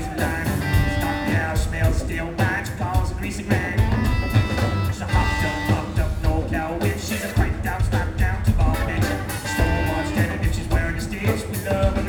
eyes blind. Smell steel lines, paws and greasy rag. She's a up, no cow. She's down, down, to. Stole if she's wearing a stitch. We love a